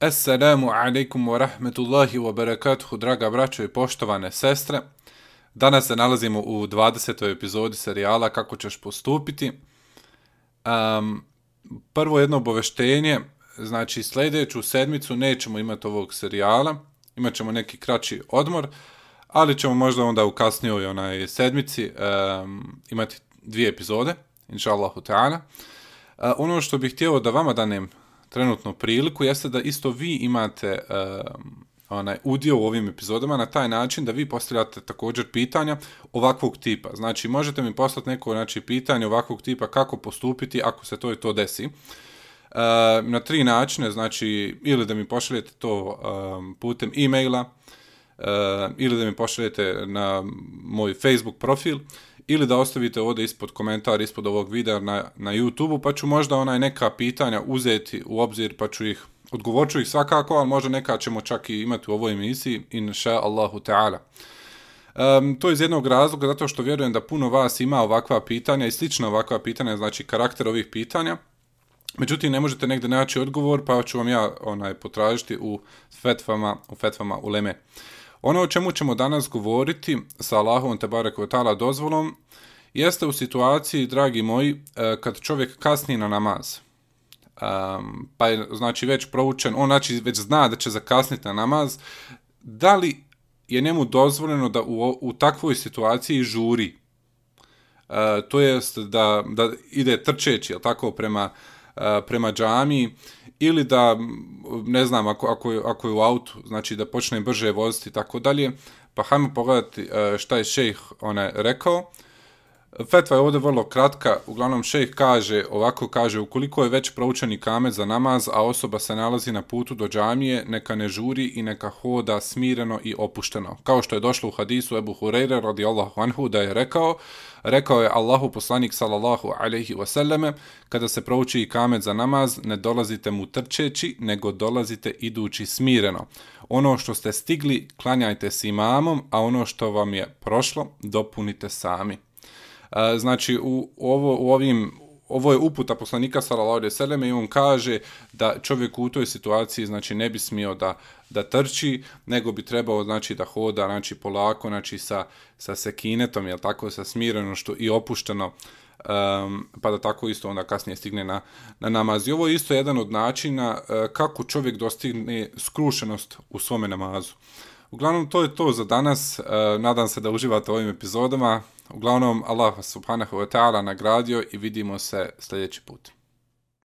Assalamu alaikum wa rahmetullahi wa barakatuhu, draga braćo i poštovane sestre. Danas se nalazimo u 20. epizodi serijala Kako ćeš postupiti. Um, prvo jedno obaveštenje, znači sljedeću sedmicu nećemo imati ovog serijala, imat ćemo neki kraći odmor, ali ćemo možda onda u kasnijoj onaj sedmici um, imati dvije epizode, inša Allahu ta'ala. Uh, ono što bih htio da vama danem trenutno priliku jeste da isto vi imate uh, onaj udio u ovim epizodama na taj način da vi postavljate također pitanja ovakvog tipa. Znači, možete mi poslati neko znači, pitanje ovakvog tipa kako postupiti ako se to i to desi. Uh, na tri načine, znači, ili da mi pošaljete to um, putem e-maila, uh, ili da mi pošaljete na moj Facebook profil, ili da ostavite ovdje ispod komentar, ispod ovog videa na, na YouTube-u, pa ću možda onaj neka pitanja uzeti u obzir, pa ću ih, odgovorit ću ih svakako, ali možda neka ćemo čak i imati u ovoj emisiji, inša Allahu Teala. Um, to je iz jednog razloga, zato što vjerujem da puno vas ima ovakva pitanja i slična ovakva pitanja, znači karakter ovih pitanja, Međutim, ne možete negdje naći odgovor, pa ću vam ja onaj potražiti u fetvama, u fetvama u Leme. Ono o čemu ćemo danas govoriti sa Allahom te barek ta'ala dozvolom jeste u situaciji, dragi moji, e, kad čovjek kasni na namaz. Um, pa je znači već proučen, on znači već zna da će zakasniti na namaz, da li je njemu dozvoljeno da u, u takvoj situaciji žuri? Uh, to jest da, da ide trčeći, tako, prema, uh, prema džami, ili da, ne znam, ako, ako, je, ako je u autu, znači da počne brže voziti i tako dalje, pa hajmo pogledati e, šta je šejh ona rekao. Fetva je ovdje vrlo kratka, uglavnom šejh kaže, ovako kaže, ukoliko je već proučeni kamet za namaz, a osoba se nalazi na putu do džamije, neka ne žuri i neka hoda smireno i opušteno. Kao što je došlo u hadisu Ebu Hureyre radijallahu anhu da je rekao, rekao je Allahu poslanik sallallahu alaihi wasallame, kada se prouči kamet za namaz, ne dolazite mu trčeći, nego dolazite idući smireno. Ono što ste stigli, klanjajte s imamom, a ono što vam je prošlo, dopunite sami znači u ovo u ovim ovo je uputa poslanika sallallahu alejhi ve selleme i on kaže da čovjek u toj situaciji znači ne bi smio da da trči nego bi trebao znači da hoda znači polako znači sa sa sekinetom je tako sa smireno što i opušteno um, pa da tako isto onda kasnije stigne na na namaz i ovo je isto jedan od načina uh, kako čovjek dostigne skrušenost u svome namazu Uglavnom, to je to za danas. Uh, nadam se da uživate ovim epizodama. Uglavnom, Allah subhanahu wa ta'ala nagradio i vidimo se sljedeći put.